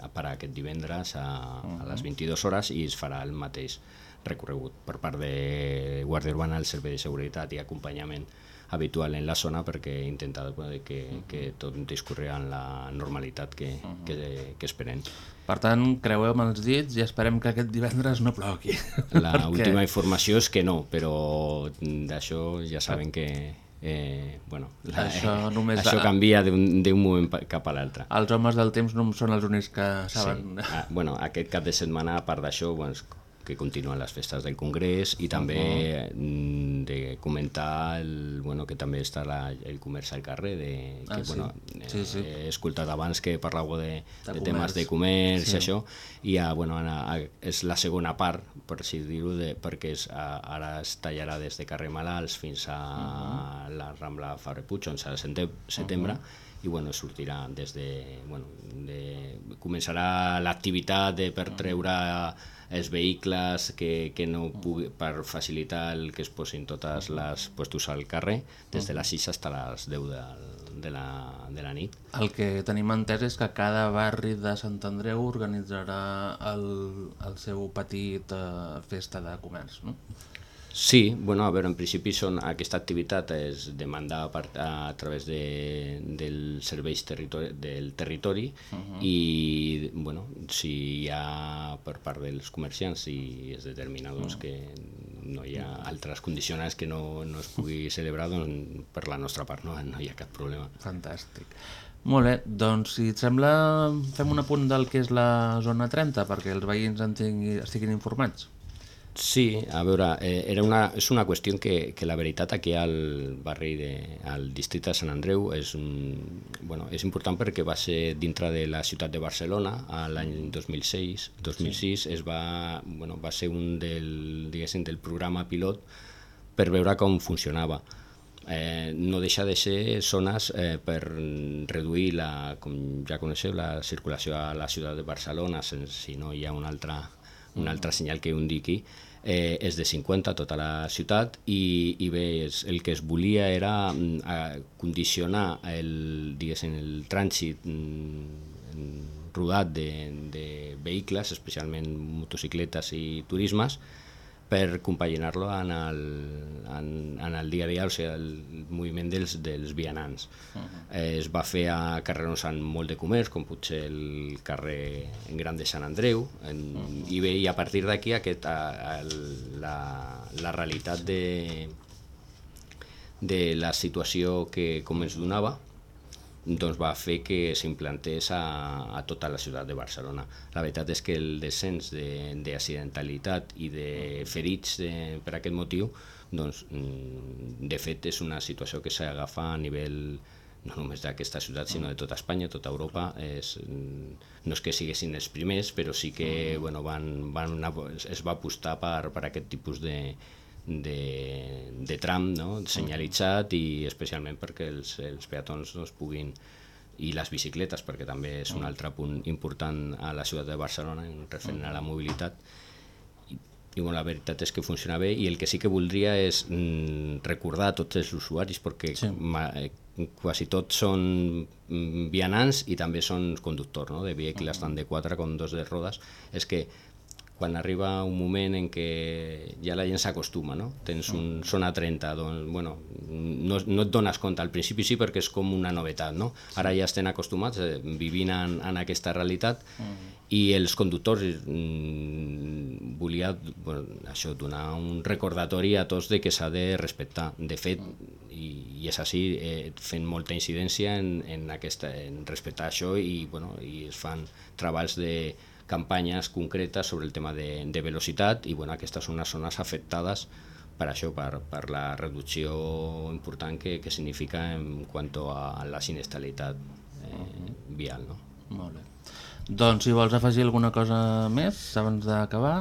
a parar aquest divendres a, a les 22 hores i es farà el mateix recorregut per part de Guàrdia Urbana, el Servei de Seguretat i Acompanyament habitual en la zona perquè intenta bueno, que, que tot discorri en la normalitat que, que, que esperem. Per tant, creueu amb els dits i esperem que aquest divendres no plogui. La Perquè- última informació és que no, però d'això ja saben que eh, bueno, la, Això només això canvia d'un moment cap a l'altre. Els homes del temps no són els únics que saben. Sí. Ah, bueno, aquest cap de setmana, a part d'això, bueno, que continuen les festes del Congrés i també mm, de comentar el, bueno, que també està la, el comerç al carrer de, que, Ah, sí. bueno, Sí, sí. Eh, he escoltat abans que parlàveu de, De de, temes de comerç Sí. i això i a, bueno, a, a, és la segona part per així dir-ho de- perquè és, a, ara es tallarà des de carrer Malalts fins a la Rambla Fabra Puig 11 de sete- setembre i bueno, sortirà des de, bueno, de, començarà l'activitat de per treure els vehicles que, que no pugui, per facilitar el que es posin totes les puestos al carrer des de les 6 fins a les 10 de, de, la, de la nit. El que tenim entès és que cada barri de Sant Andreu organitzarà el, el seu petit eh, festa de comerç, no? Sí, bueno, a veure, en principi són, aquesta activitat és demandada per, a, a través de, dels serveis territori, del territori uh -huh. i, bueno, si hi ha per part dels comerciants i es determina doncs, que no hi ha altres condicionants que no, no es pugui celebrar, doncs per la nostra part no, no hi ha cap problema. Fantàstic. Molt bé, doncs si et sembla fem un apunt del que és la zona 30 perquè els veïns en tingui, estiguin informats. Sí, a veure, eh, era una, és una qüestió que, que la veritat aquí al barri, de, al districte de Sant Andreu és, un, bueno, és important perquè va ser dintre de la ciutat de Barcelona l'any 2006, 2006 sí. es va, bueno, va ser un del, del programa pilot per veure com funcionava. Eh, no deixa de ser zones eh, per reduir, la, com ja coneixeu, la circulació a la ciutat de Barcelona, sense, si no hi ha un altre, un altre senyal que ho indiqui, eh, és de 50 a tota la ciutat i, i bé, és, el que es volia era mm, a, condicionar el, el trànsit mm, rodat de, de vehicles, especialment motocicletes i turismes, per compaginar-lo en, el, en, en el dia a dia, o sigui, el moviment dels, dels vianants. Uh -huh. eh, es va fer a carrers amb molt de comerç, com potser el carrer Gran de Sant Andreu, en, uh -huh. i bé, i a partir d'aquí aquest, a, a, la, la realitat de, de la situació que com es donava, doncs va fer que s'implantés a, a tota la ciutat de Barcelona. La veritat és que el descens d'accidentalitat de, i de ferits de, per aquest motiu, doncs, mm, de fet és una situació que s'agafa a nivell no només d'aquesta ciutat, sinó de tota Espanya, tota Europa. És, no és que siguessin els primers, però sí que bueno, van, van, es va apostar per, per aquest tipus de, de, de tram no? senyalitzat i especialment perquè els, els peatons es puguin i les bicicletes, perquè també és un altre punt important a la ciutat de Barcelona en referent a la mobilitat i, i bueno, la veritat és que funciona bé i el que sí que voldria és mm, recordar a tots els usuaris perquè sí. ma, eh, quasi tots són mm, vianants i també són conductors no? de vehicles tant de 4 com dos de rodes és que quan arriba un moment en què ja la gent s'acostuma, no? Tens un zona 30, doncs, bueno, no, no et dones compte, al principi sí perquè és com una novetat, no? Ara ja estem acostumats, eh, vivint en, en aquesta realitat, mm. i els conductors mm, volia bueno, això, donar un recordatori a tots de que s'ha de respectar. De fet, i, i és així, eh, fent molta incidència en, en, aquesta, en respectar això i, bueno, i es fan treballs de campanyes concretes sobre el tema de, de velocitat i bueno, aquestes són unes zones afectades per això, per, per la reducció important que, que significa en quant a la sinestralitat eh, vial. No? Molt bé. Doncs si vols afegir alguna cosa més abans d'acabar...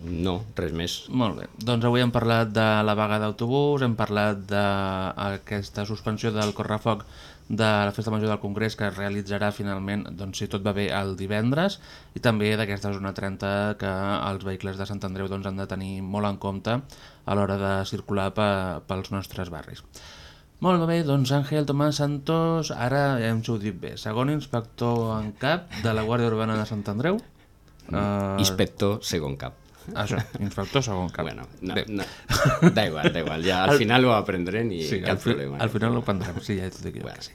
No, res més. Molt bé. Doncs avui hem parlat de la vaga d'autobús, hem parlat d'aquesta suspensió del correfoc de la Festa Major del Congrés que es realitzarà finalment, doncs, si tot va bé, el divendres i també d'aquesta zona 30 que els vehicles de Sant Andreu doncs, han de tenir molt en compte a l'hora de circular pels nostres barris. Molt bé, doncs Àngel Tomàs Santos, ara ja hem ho dit bé, segon inspector en cap de la Guàrdia Urbana de Sant Andreu. Uh... Inspector segon cap. Això, inspector segon cap. Bueno, no, no, da igual, da igual, ja al final ho aprendrem i sí, cap al, problema. Al final ho aprendrem, sí, ja dic jo bueno. sí.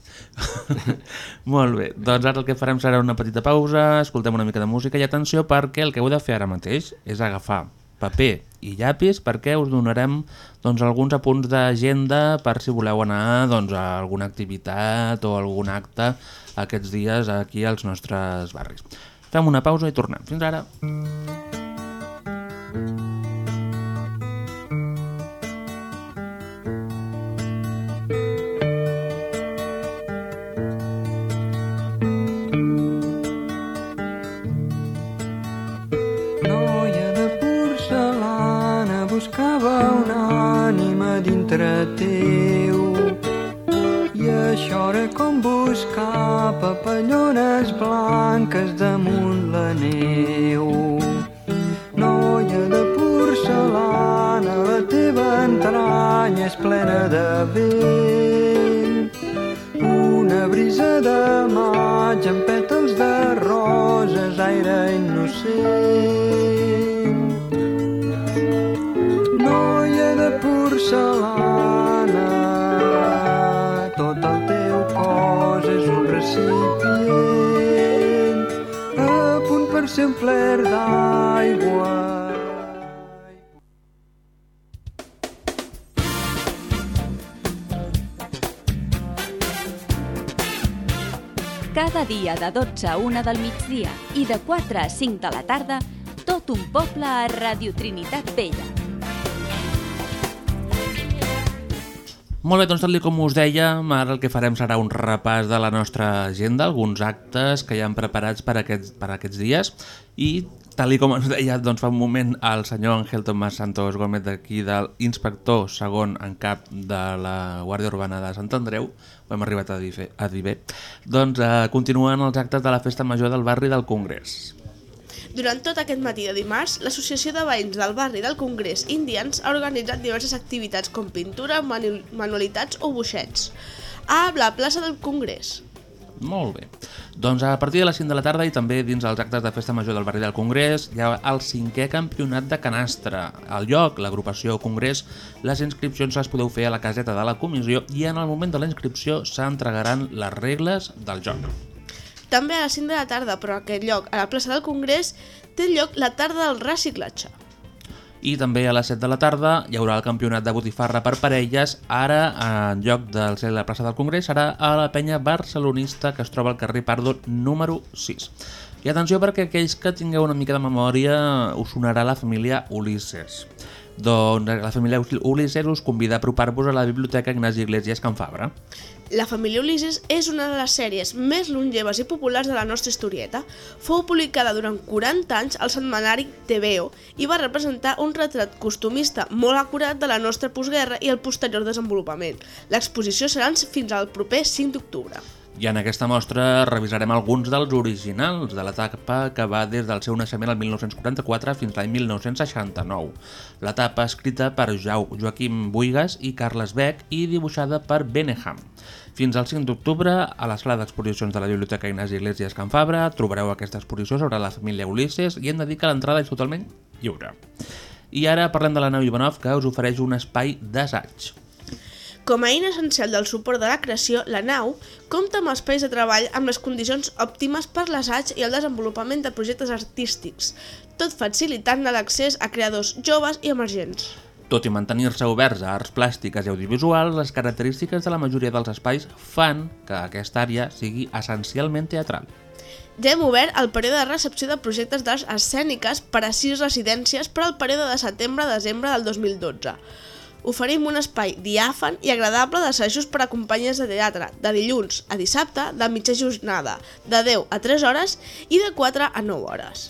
Molt bé, doncs ara el que farem serà una petita pausa, escoltem una mica de música i atenció perquè el que heu de fer ara mateix és agafar paper i llapis perquè us donarem doncs, alguns apunts d'agenda per si voleu anar doncs, a alguna activitat o algun acte aquests dies aquí als nostres barris. Fem una pausa i tornem. Fins ara. Mm. Plena de vent. Una brisa de maig amb pètals de roses, aire innocent. porcelana. Tot el teu cos és un recipient a punt per ser omplert d'aigua. Dia de 12 a 1 del migdia i de 4 a 5 de la tarda, tot un poble a Radio Trinitat Vella. Molt bé, doncs tal com us dèiem, ara el que farem serà un repàs de la nostra agenda, alguns actes que hi han preparats per aquests, per aquests dies i tal com ens deia doncs, fa un moment el senyor Ángel Tomás Santos Gómez d'aquí, del inspector segon en cap de la Guàrdia Urbana de Sant Andreu, ho hem arribat a dir, a dir bé, doncs eh, continuen els actes de la Festa Major del barri del Congrés. Durant tot aquest matí de dimarts, l'Associació de Veïns del barri del Congrés Indians ha organitzat diverses activitats com pintura, manualitats o buixets a la plaça del Congrés. Molt bé. Doncs a partir de les 5 de la tarda i també dins els actes de Festa Major del barri del Congrés hi ha el cinquè campionat de canastre. Al lloc, l'agrupació Congrés, les inscripcions les podeu fer a la caseta de la comissió i en el moment de la inscripció s'entregaran les regles del joc. També a les 5 de la tarda, però a aquest lloc, a la plaça del Congrés, té lloc la tarda del reciclatge. I també a les 7 de la tarda hi haurà el campionat de botifarra per parelles. Ara, en lloc del ser la plaça del Congrés, serà a la penya barcelonista que es troba al carrer Pardo número 6. I atenció perquè aquells que tingueu una mica de memòria us sonarà la família Ulisses. Doncs la família Ulisses us convida a apropar-vos a la Biblioteca Ignasi Iglesias Can Fabra. La família Ulisses és una de les sèries més longeves i populars de la nostra historieta. Fou publicada durant 40 anys al setmanari TVO i va representar un retrat costumista molt acurat de la nostra postguerra i el posterior desenvolupament. L'exposició serà fins al proper 5 d'octubre. I en aquesta mostra revisarem alguns dels originals de l'etapa que va des del seu naixement al 1944 fins l'any 1969. L'etapa escrita per jo Joaquim Buigas i Carles Beck i dibuixada per Beneham. Fins al 5 d'octubre, a la sala d'exposicions de la Biblioteca Ignasi Iglesias Can Fabra, trobareu aquesta exposició sobre la família Ulisses i hem de dir que l'entrada és totalment lliure. I ara parlem de la nau Ivanov, que us ofereix un espai d'assaig. Com a eina essencial del suport de la creació, la nau compta amb espais de treball amb les condicions òptimes per l'assaig i el desenvolupament de projectes artístics, tot facilitant l'accés a creadors joves i emergents. Tot i mantenir-se oberts a arts plàstiques i audiovisuals, les característiques de la majoria dels espais fan que aquesta àrea sigui essencialment teatral. Ja hem obert el període de recepció de projectes d'arts escèniques per a sis residències per al període de setembre a desembre del 2012. Oferim un espai diàfan i agradable d'assajos per a companyies de teatre, de dilluns a dissabte, de mitja jornada, de 10 a 3 hores i de 4 a 9 hores.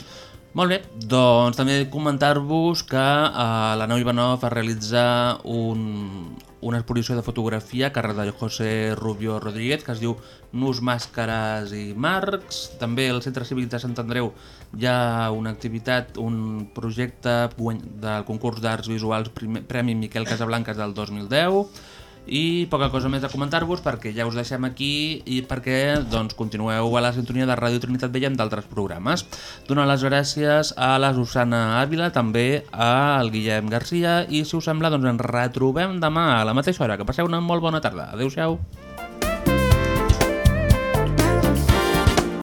Molt bé, doncs també comentar-vos que eh, la Nau Ivanov va realitzar un, una exposició de fotografia a càrrec de José Rubio Rodríguez que es diu Nus, Màscares i Marcs. També al Centre Cívic de Sant Andreu hi ha una activitat, un projecte del concurs d'arts visuals Premi Miquel Casablanques del 2010 i poca cosa més a comentar-vos perquè ja us deixem aquí i perquè doncs, continueu a la sintonia de Ràdio Trinitat Vella amb d'altres programes. Donar les gràcies a la Susana Ávila, també al Guillem Garcia i si us sembla doncs ens retrobem demà a la mateixa hora. Que passeu una molt bona tarda. Adéu-siau.